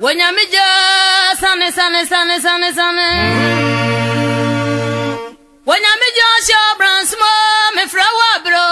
sunny, gya sane sane sane sane sane wonyame gya ɔhyɛ ɔbransomo mefrɛ wɔ berɛ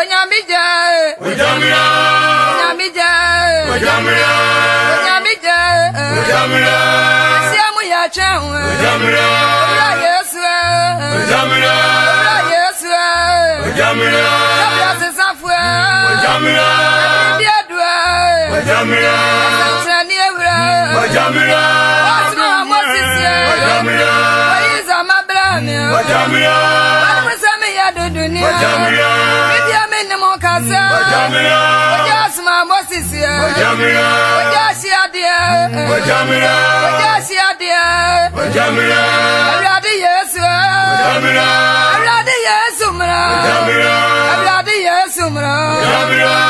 onyamija onyamija onyamija onyamija onyamija onyamija esi amu ya kyɛn onyamija owura yesu onyamija owura yesu onyamija tabia sisafu onyamija ebi edu onyamija ɛsɛnkyerɛni ewura onyamija ɔsuma ɔmo sisi onyamija oyi zama brahmi onyamija ɔmu ni mo kà sí ẹ. Bọ̀jà mi rà. Bọ̀jà Asuma Moses ẹ. Bọ̀jà mi rà. Bọ̀jà Aṣẹ Adìẹ. Yesu ẹ. Bọ̀jà Yesu mìíràn. Bọ̀jà Yesu mìíràn.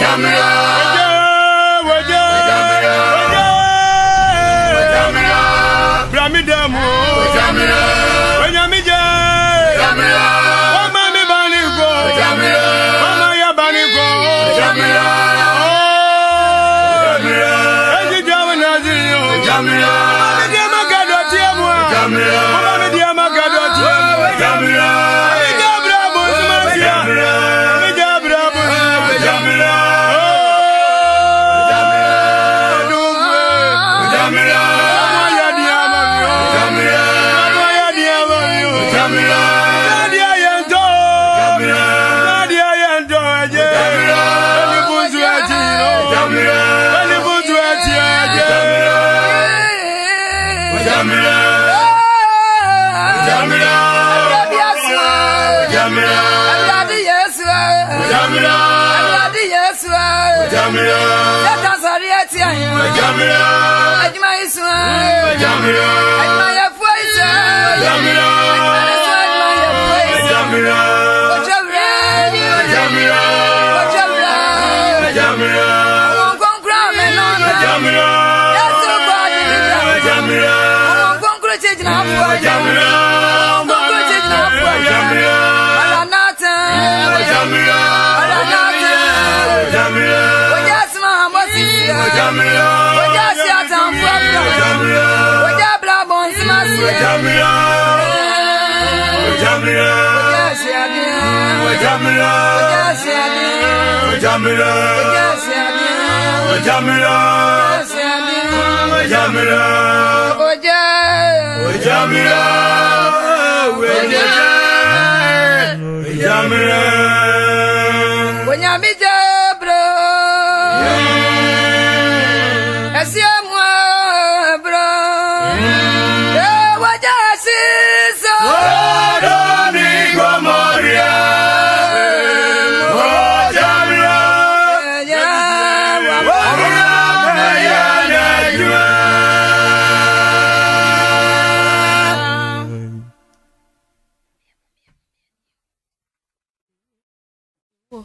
Jamla. Jamira. Ẹ̀rọ̀dí yẹn sùn ẹ̀. Jamira. Yẹ́ta sọ̀rí ẹ̀ tí ẹ̀ yẹn. Jamira. Ẹ̀jìmá yìí sùn ẹ̀. Jamira. Ẹ̀jìmá yẹ fún ẹ̀ sẹ́. Jamira. Ẹ̀jìmá yẹ sùn ẹ̀jìmá yẹ fún ẹ̀ sẹ́. Jamira. Jamila, Jamila, Jamila, Jamila, Jamila, Jamila, Jamila, Jamila, 不。